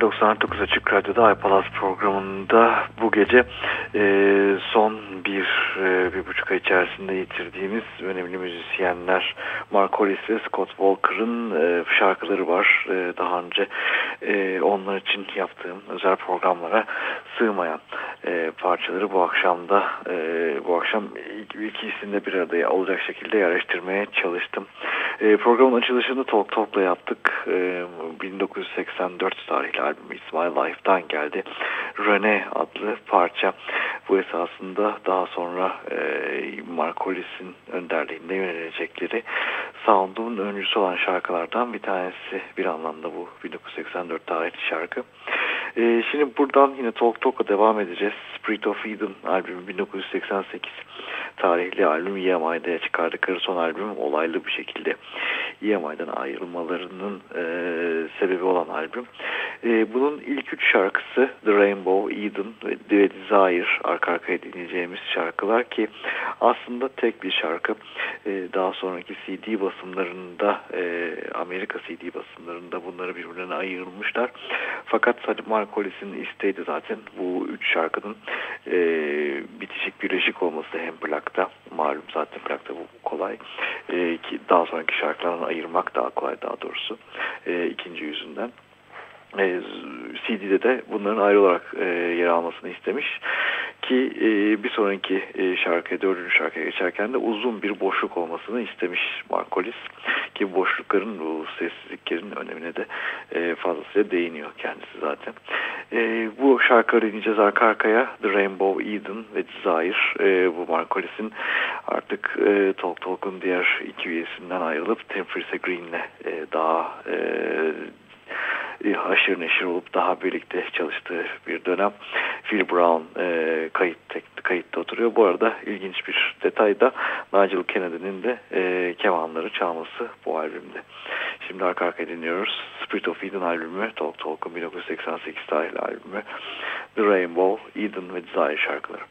İyi geceler 99 Açık Radyo'da iPalaz programında bu gece e, son bir, e, bir buçuk ay içerisinde yitirdiğimiz önemli müzisyenler Mark Hollis ve Scott Walker'ın e, şarkıları var. E, daha önce e, onlar için yaptığım özel programlara sığmayan e, parçaları bu akşam da e, bu akşam ikisini bir arada olacak şekilde yerleştirmeye çalıştım. E, programın açılışını Talk Talk'la yaptık. E, 1984 tarihli albüm It's My Life'dan geldi. Rene adlı parça. Bu esasında daha sonra e, Markolis'in önderliğinde yönelecekleri sound'un öncüsü olan şarkılardan bir tanesi bir anlamda bu 1984 tarihli şarkı. E, şimdi buradan yine Talk Talk'a devam edeceğiz. Spirit of Eden albümü 1988 tarihli albüm EMI'de çıkardıkları son albüm olaylı bir şekilde EMI'den ayrılmalarının e, sebebi olan albüm. E, bunun ilk üç şarkısı The Rainbow, Eden ve Desire arka arkaya dinleyeceğimiz şarkılar ki aslında tek bir şarkı. E, daha sonraki CD basımlarında e, Amerika CD basımlarında bunları birbirine ayırmışlar. Fakat Mark Hollis'in isteği zaten bu üç şarkının e, bitişik birleşik olması hem plakta malum zaten plakta bu kolay e, ki daha sonraki şarkılardan ayırmak daha kolay daha doğrusu e, ikinci yüzünden e, CD'de de bunların ayrı olarak e, yer almasını istemiş. Ki e, bir sonraki e, şarkıya dördüncü şarkıya geçerken de uzun bir boşluk olmasını istemiş Markolis. Ki boşlukların bu sessizliklerin önemine de e, fazlasıyla değiniyor kendisi zaten. E, bu şarkıları dinleyeceğiz arka arkaya. The Rainbow Eden ve Desire. E, bu Markolis'in artık e, Talk Talk'un diğer iki üyesinden ayrılıp Temperance Green'le e, daha e, e, haşır neşir olup daha birlikte çalıştığı bir dönem. Phil Brown e, kayıt, kayıtta oturuyor. Bu arada ilginç bir detay da Nigel Kennedy'nin de e, kemanları çalması bu albümde. Şimdi arka arkaya dinliyoruz. Spirit of Eden albümü, Talk Talk'un 1988 tarihli albümü. The Rainbow, Eden ve Desire şarkıları.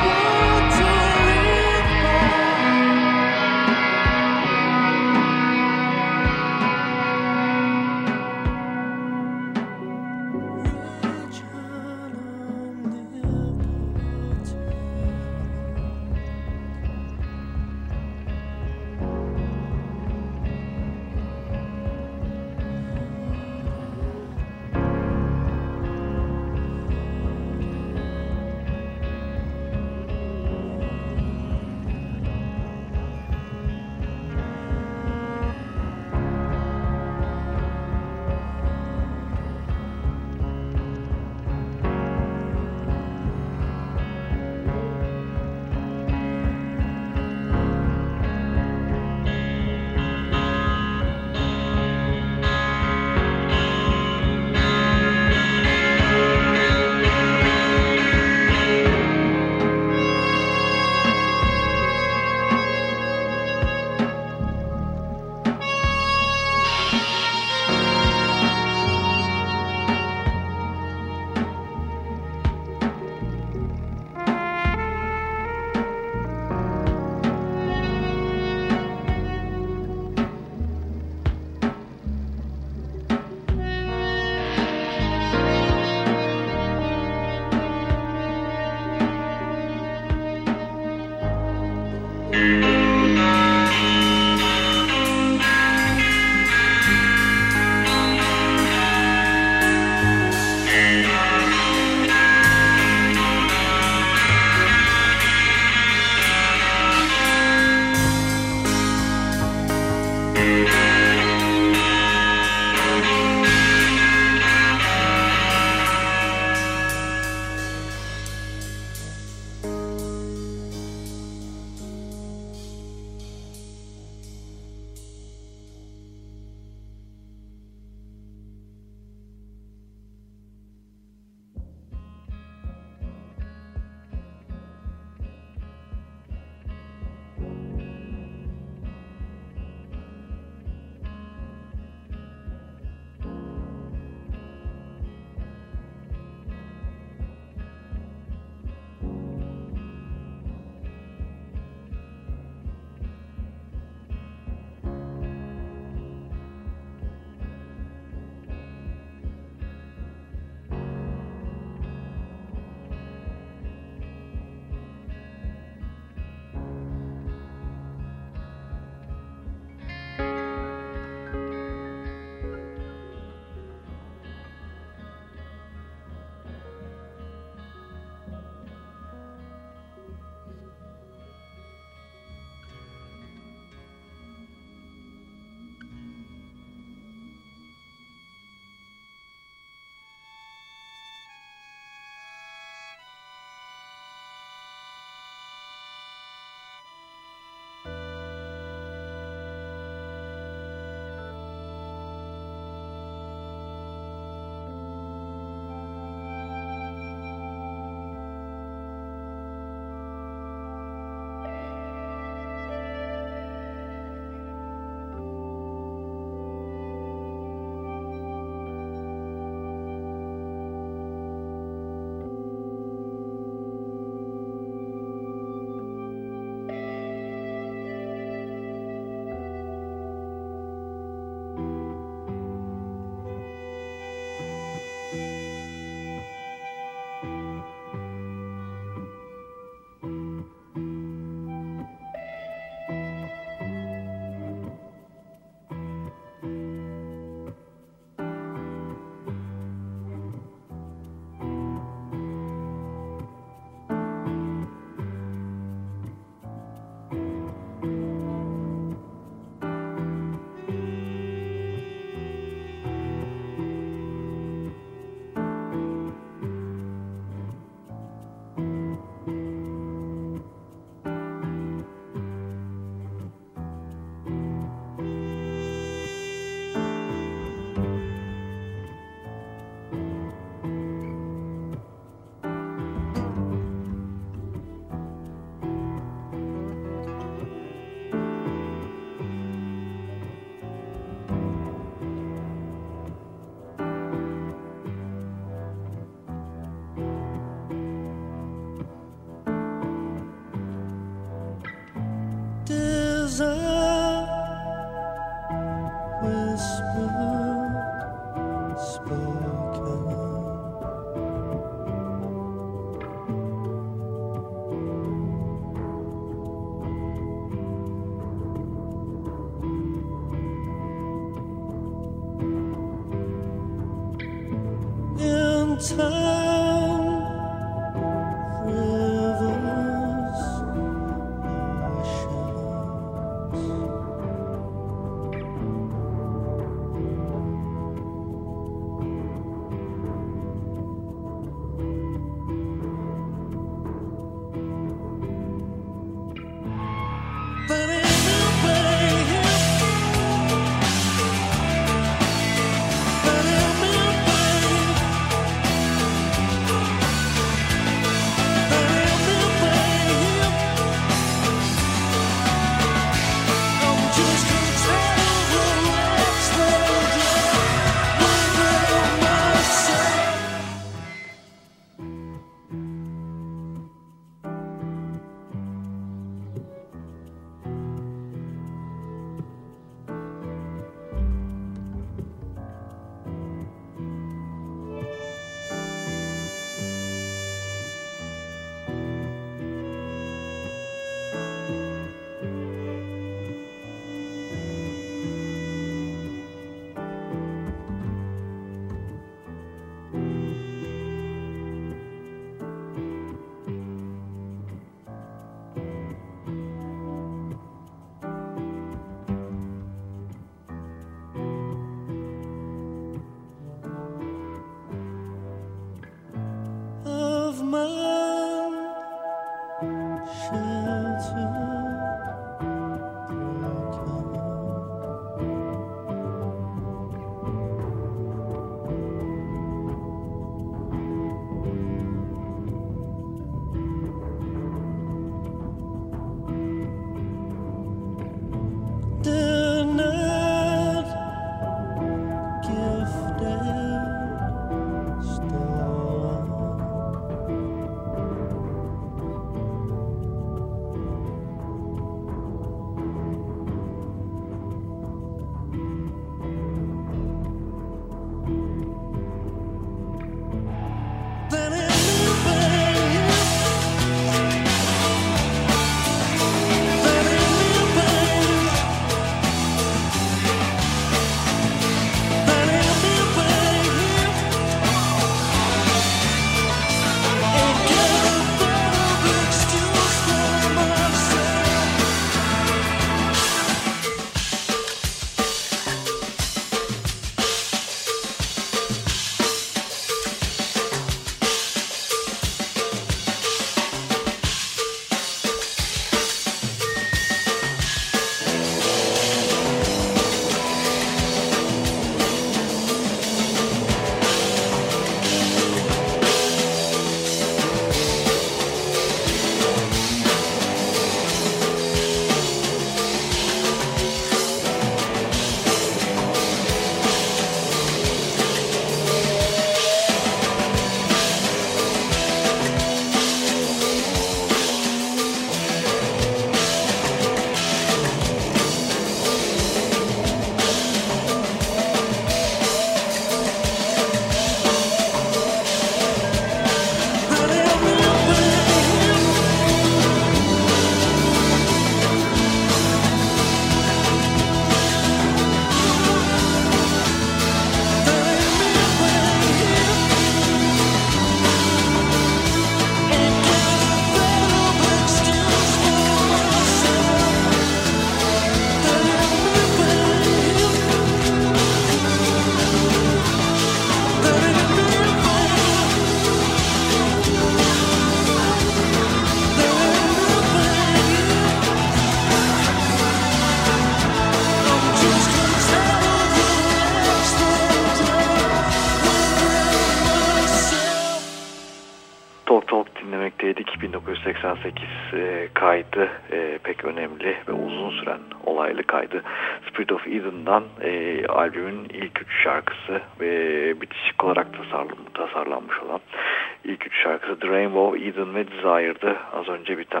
나서 이제 밑에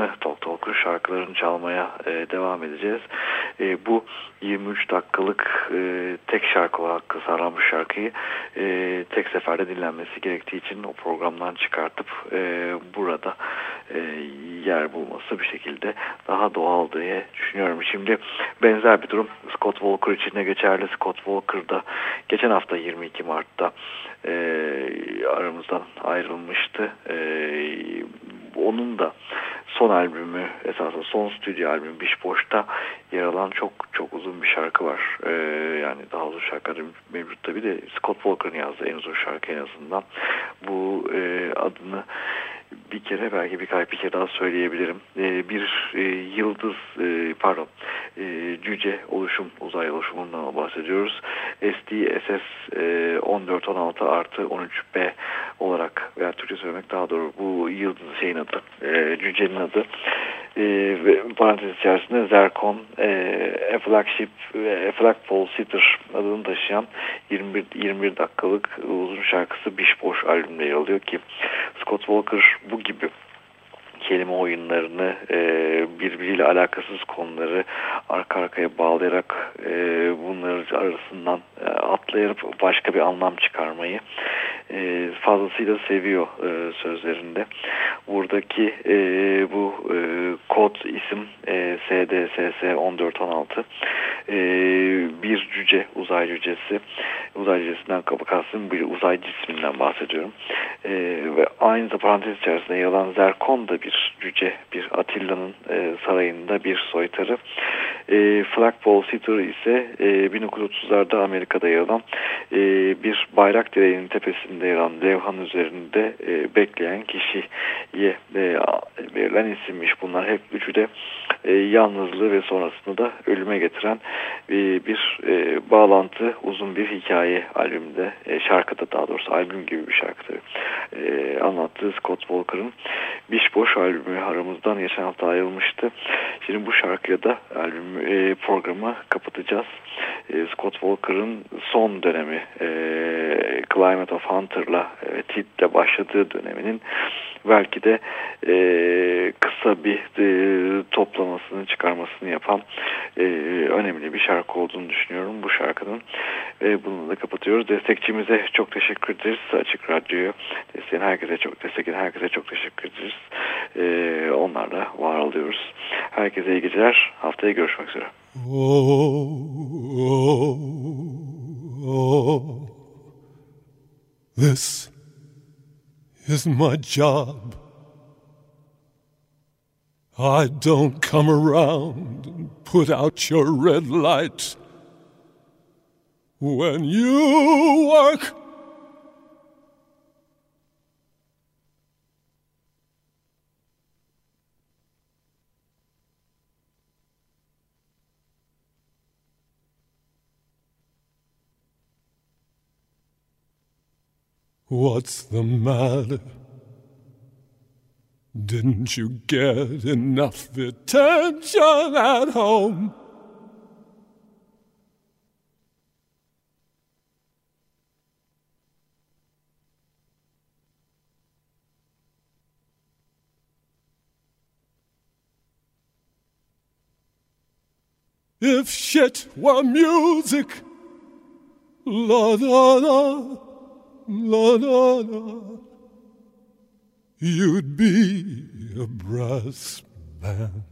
şarkılarını, Tok Tok'un şarkılarını çalmaya e, devam edeceğiz. E, bu 23 dakikalık e, tek şarkı olarak tasarlanmış şarkıyı e, tek seferde dinlenmesi gerektiği için o programdan çıkartıp e, burada e, yer bulması bir şekilde daha doğal diye düşünüyorum. Şimdi benzer bir durum Scott Walker için de geçerli. Scott Walker da geçen hafta 22 Mart'ta e, aramızdan ayrılmıştı. E, onun da son albümü esasında son stüdyo albümü Biş Boş'ta yer alan çok çok uzun bir şarkı var. Ee, yani daha uzun şarkıları mevcut tabi de Scott Walker'ın yazdığı en uzun şarkı en azından. Bu e, adını bir kere belki birkaç bir kere daha söyleyebilirim. Ee, bir e, yıldız e, pardon e, cüce oluşum uzay oluşumundan bahsediyoruz. SDSS e, 1416 artı 13B olarak veya Türkçe söylemek daha doğru. Bu yıldız şeyin adı, cücenin adı. E, ve parantez içerisinde Zerkon, e, A Flagship ve A Flagpole Sitter adını taşıyan 21, 21 dakikalık uzun şarkısı Biş Boş albümde yer alıyor ki Scott Walker bu gibi kelime oyunlarını e, birbiriyle alakasız konuları arka arkaya bağlayarak e, bunları arasından e, atlayıp başka bir anlam çıkarmayı e, fazlasıyla seviyor e, sözlerinde. Buradaki e, bu e, kod isim e, SDSS 1416 e, bir cüce, uzay cücesi. Uzay cücesinden kastım bir uzay cisminden bahsediyorum. E, ve aynı da parantez içerisinde yer alan Zerkon da bir cüce, bir Atilla'nın e, sarayında bir soytarı. E, Flagpole Sitter ise e, 1930'larda Amerika'da yer alan e, bir bayrak direğinin tepesinde yer alan levhanın üzerinde e, bekleyen kişiye e, verilen isimmiş. Bunlar hep üçü de e, yalnızlığı ve sonrasında da ölüme getiren e, bir e, bağlantı uzun bir hikaye albümde e, şarkıda daha doğrusu albüm gibi bir şarkı tabii. E, anlattığı Scott Walker'ın Biş Boş albümü aramızdan geçen hafta ayrılmıştı. Şimdi bu şarkıya da albüm e, programı kapatacağız. E, Scott Walker'ın son dönemi e, Climate of Hunter'la e, Tid'le başladığı döneminin belki de e, kısa bir e, toplamasını çıkarmasını yapan e, önemli bir şarkı olduğunu düşünüyorum bu şarkının. E, bunu da kapatıyoruz. Destekçimize çok teşekkür ederiz. Açık Radyo'yu destekleyen herkese çok destekleyen herkese çok teşekkür ederiz. E, onlarla var oluyoruz. Herkese iyi geceler. Haftaya görüşmek üzere. Oh, oh, oh. This is my job. I don't come around and put out your red light. When you work, What's the matter? Didn't you get enough attention at home? If shit were music, la da da la la la, you'd be a brass band.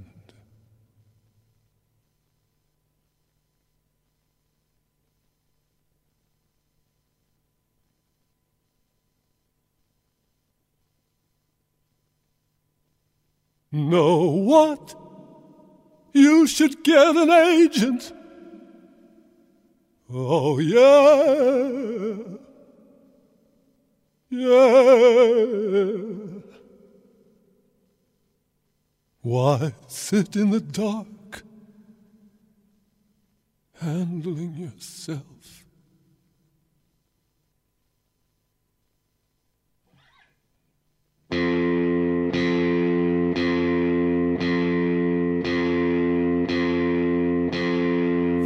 Know what? You should get an agent. Oh, yeah. Yeah. Why sit in the dark, handling yourself?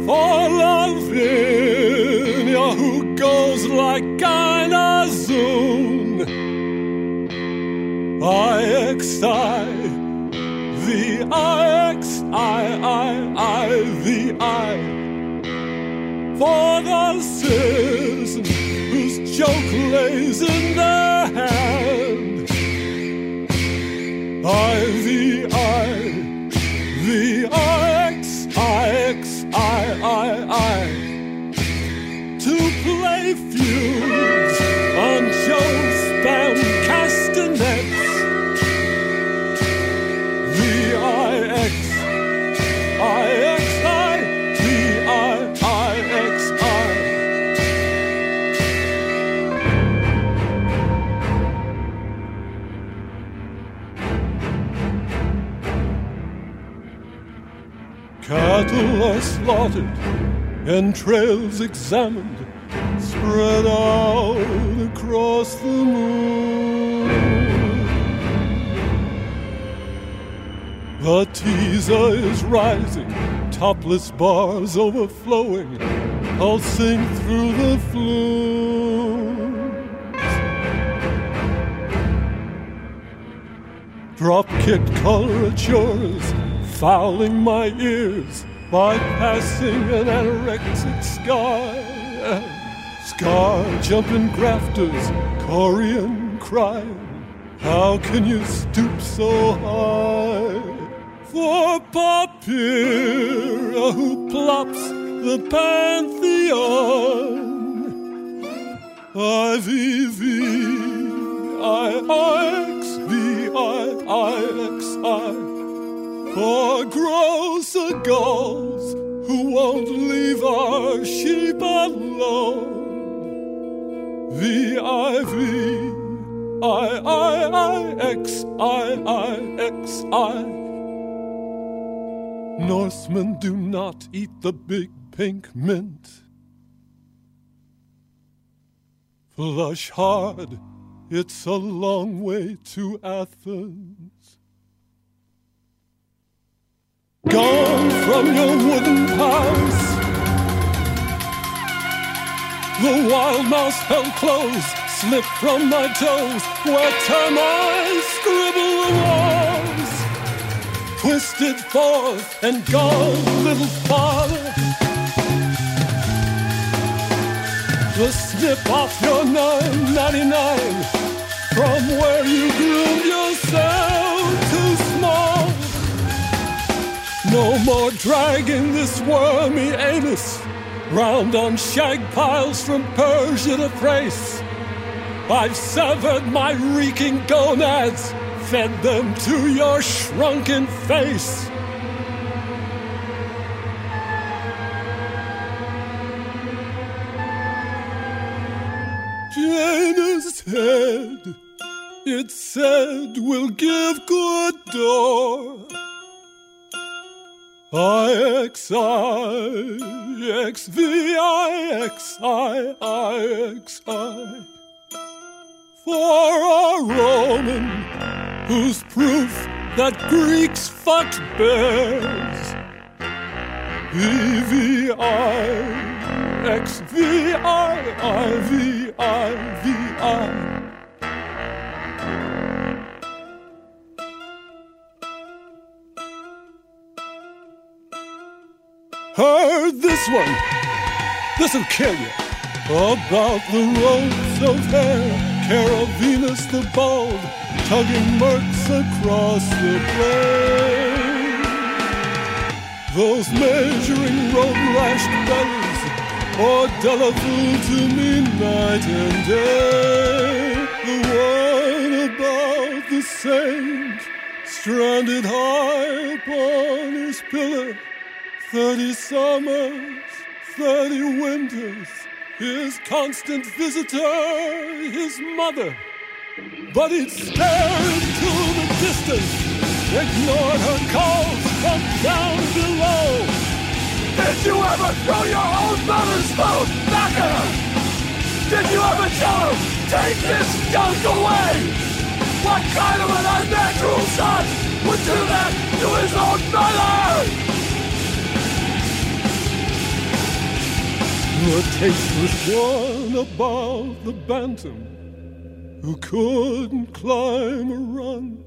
For Lavinia, who goes like kind of zoom I, the I, X, I, I, I, the I. For the citizen whose joke lays in their hand. I, the I, the I, X, I, X, I, I, I. To play fuse Slaughtered, entrails examined, spread out across the moon. The teaser is rising, topless bars overflowing, pulsing through the flumes. Drop kick coloratures, fouling my ears, bypassing an anorexic sky. Scar jumping grafters, Korean crying. How can you stoop so high? For Papyr, who plops the pantheon. I V V I For grosser gulls who won't leave our sheep alone. V I V I I I X I I X I. Norsemen do not eat the big pink mint. Flush hard, it's a long way to Athens. Gone from your wooden house. The wild mouse held close, slipped from my toes, where termites scribble the walls. Twisted forth and gone little father. The snip off your 999 from where you groomed yourself No more dragging this wormy anus round on shag piles from Persia to Thrace. I've severed my reeking gonads, fed them to your shrunken face. Janus head, it said will give good door. I X I X V I X I I X I for a Roman who's proof that Greeks fucked bears. V V I X Heard this one. This'll kill you. About the ropes of hair, Carol Venus the bald, tugging mercs across the plain. Those measuring road lashed bellies, or Delafool to me night and day. The one about the saint, stranded high upon his pillar. Thirty summers, thirty winters, his constant visitor, his mother. But he'd stare into the distance, ignored her calls from down below. Did you ever throw your own mother's phone back at her? Did you ever tell her, take this junk away? What kind of an unnatural son would do that to his own mother? The tasteless one above the bantam who couldn't climb a run.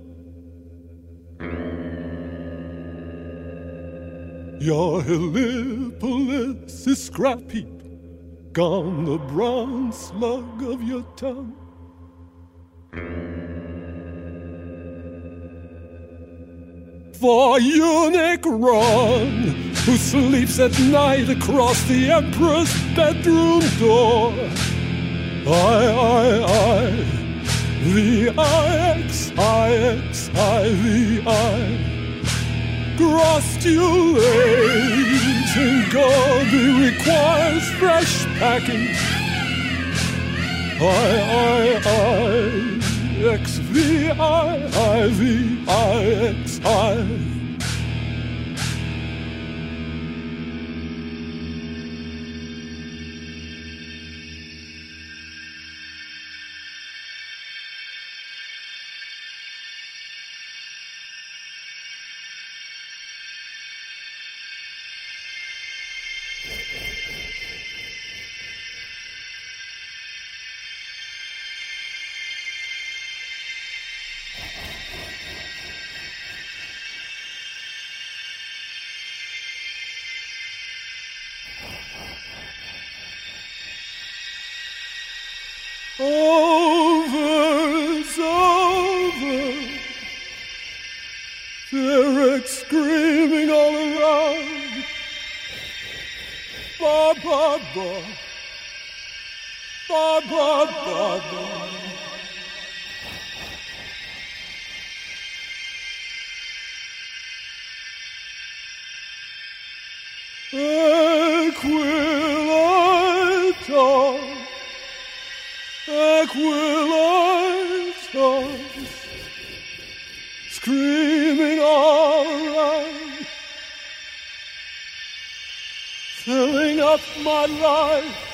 Your Heliopolis is scrap heap, gone the brown slug of your tongue. For eunuch Ron, who sleeps at night across the Emperor's bedroom door. I, I, I, the I-X, I-X, I, the I. Gostulating Gobi requires fresh packing. I, I, I, X, V, I, I, V, I, X, I. my life.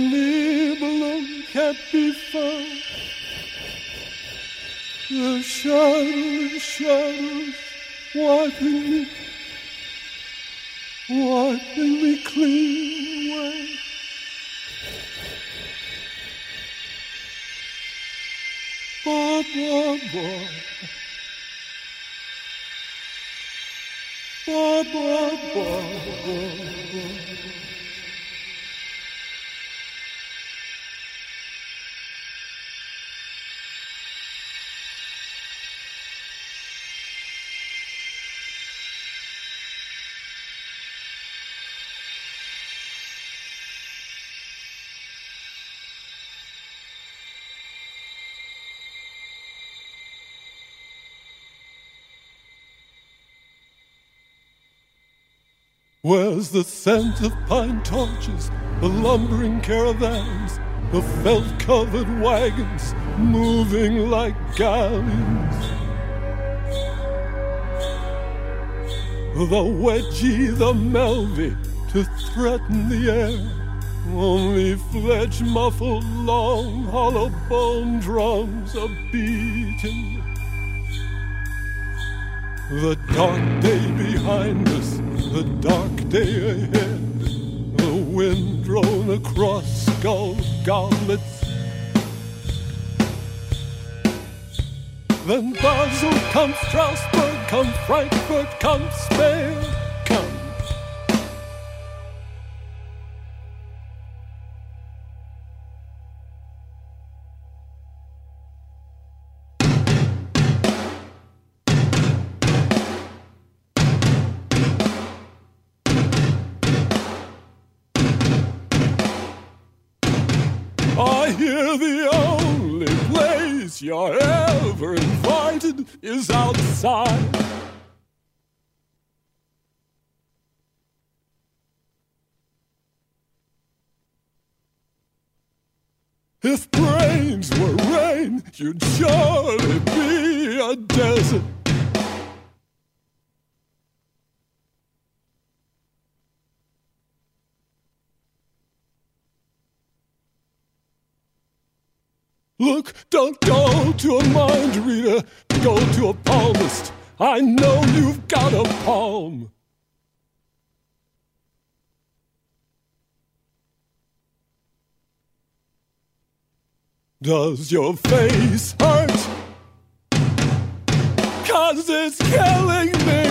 a can't be found. The shadow and shadows wiping me, wiping me clean away. Ba ba ba. Ba ba ba ba ba. Where's the scent of pine torches, the lumbering caravans, the felt covered wagons moving like galleons? The wedgie, the melvy to threaten the air. Only fledge muffled long hollow bone drums are beating. The dark day behind us the dark day ahead, the wind drone across skull goblets. Then Basel, comes, Strasbourg, comes, Frankfurt, comes, Spain. You're ever invited is outside. If brains were rain, you'd surely be a desert. Look, don't go to a mind reader, go to a palmist. I know you've got a palm. Does your face hurt? Cause it's killing me.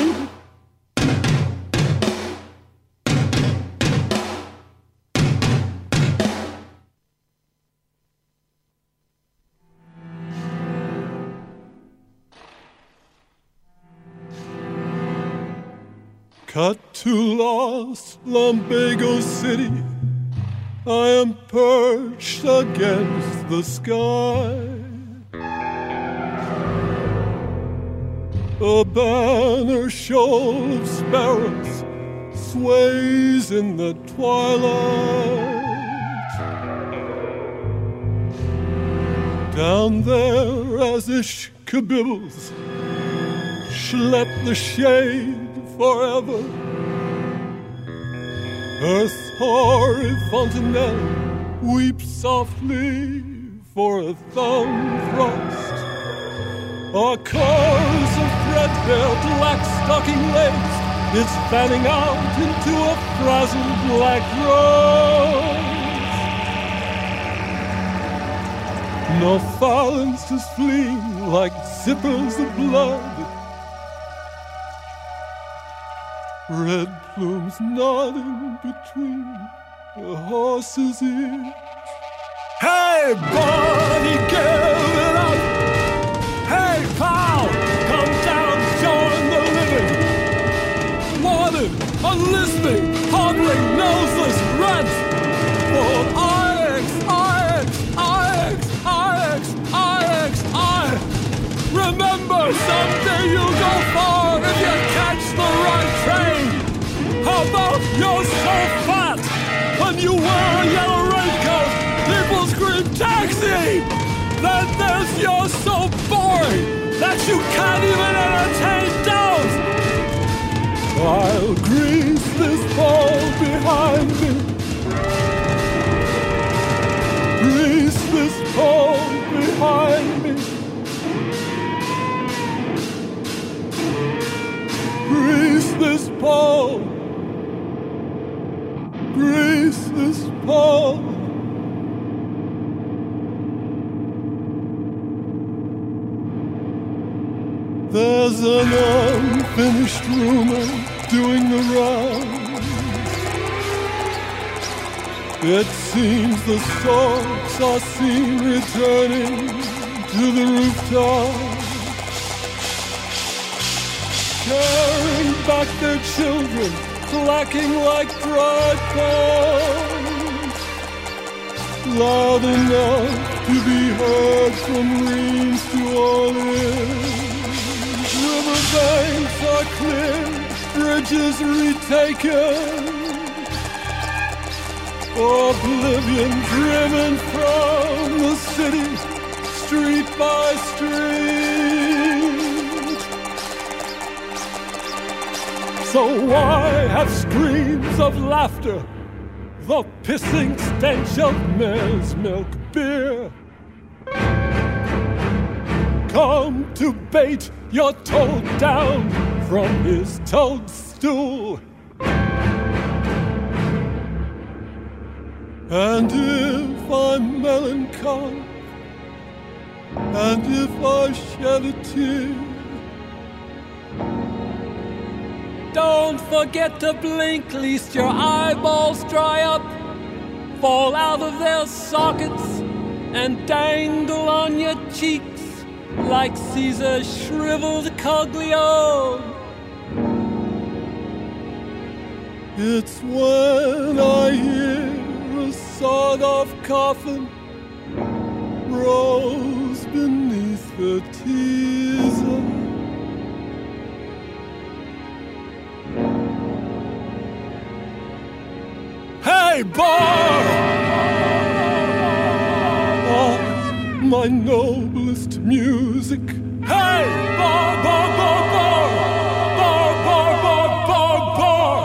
Cut to Los Lumbago City. I am perched against the sky. A banner shoal of sparrows sways in the twilight. Down there, as ishkabibbles schlep the shade forever. Earth's hoary fontanelle weeps softly for a thumb thrust. A chorus of threadbare black stocking legs is fanning out into a frazzled black rose. No Northfalen's is fleeing like zippers of blood. Red plumes nodding between the horse's ears. Hey, buddy, give it up! Hey, pal, come down, join the living! Unlistening, hobbling, you can't even entertain doubt! I'll grease this ball behind me. Grease this ball behind me. Grease this ball. Grease this ball. There's an unfinished rumor doing the rounds. It seems the storks are seen returning to the rooftop, carrying back their children, clacking like dried bones, loud enough to be heard from Reims to Orleans. Riverbanks are cleared, bridges retaken. Oblivion driven from the city, street by street. So why have screams of laughter, the pissing stench of mare's milk beer? Come to bait your toad down from his toadstool. And if I'm melancholy, and if I shed a tear, Don't forget to blink, lest your eyeballs dry up, fall out of their sockets, and dangle on your cheeks like Caesar's shriveled coglione. it's when I hear a sawed-off coffin rose beneath the teaser. Hey, bar! Ah, my promised music. Hey! Bar, bar, bar, bar! Bar, bar, bar, bar, bar!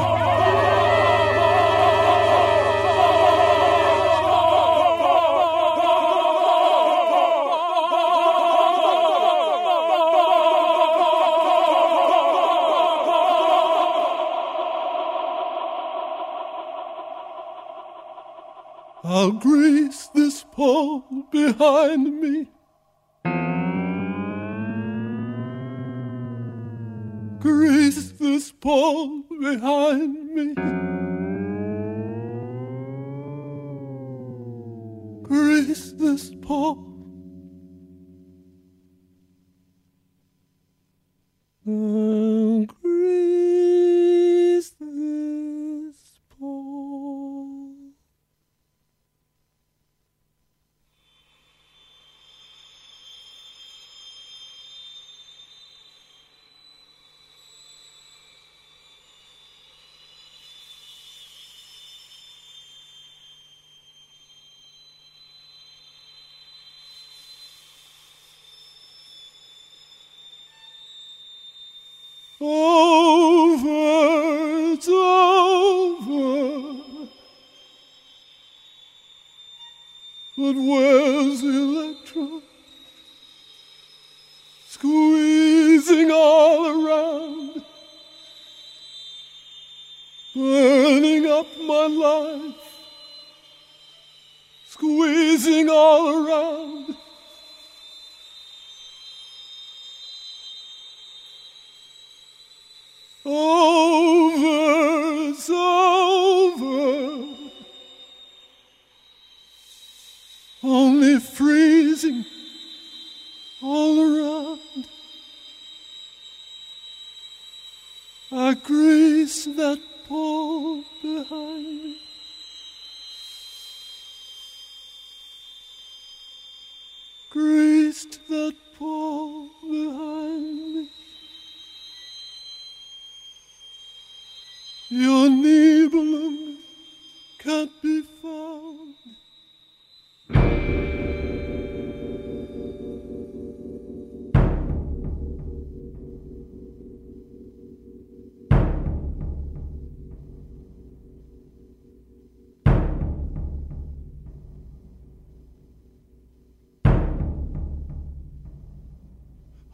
I'll grease this pole behind me. Behind me. Grease this pole. And grease this pole. Over, it's over. But where's Electra? Squeezing all around, burning up my life, squeezing all around.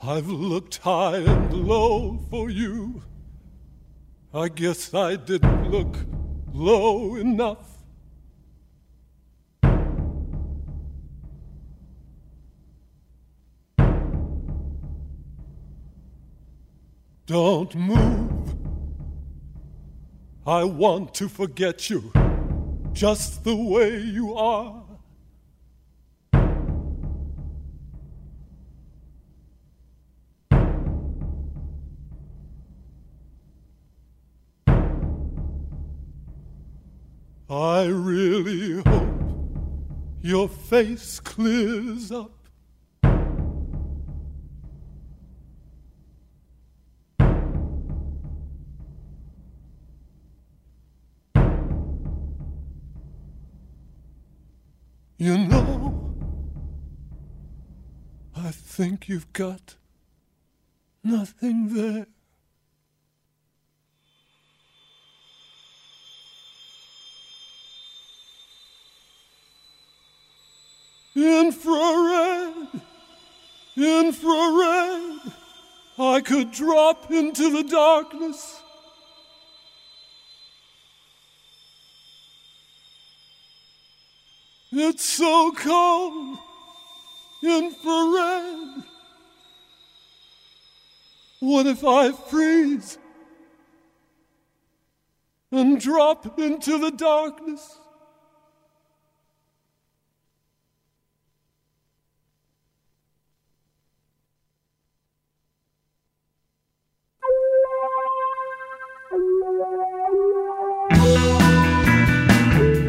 I've looked high and low for you. I guess I didn't look low enough. Don't move. I want to forget you just the way you are. I really hope your face clears up. You know, I think you've got nothing there. Infrared, infrared, I could drop into the darkness. It's so cold, infrared. What if I freeze and drop into the darkness?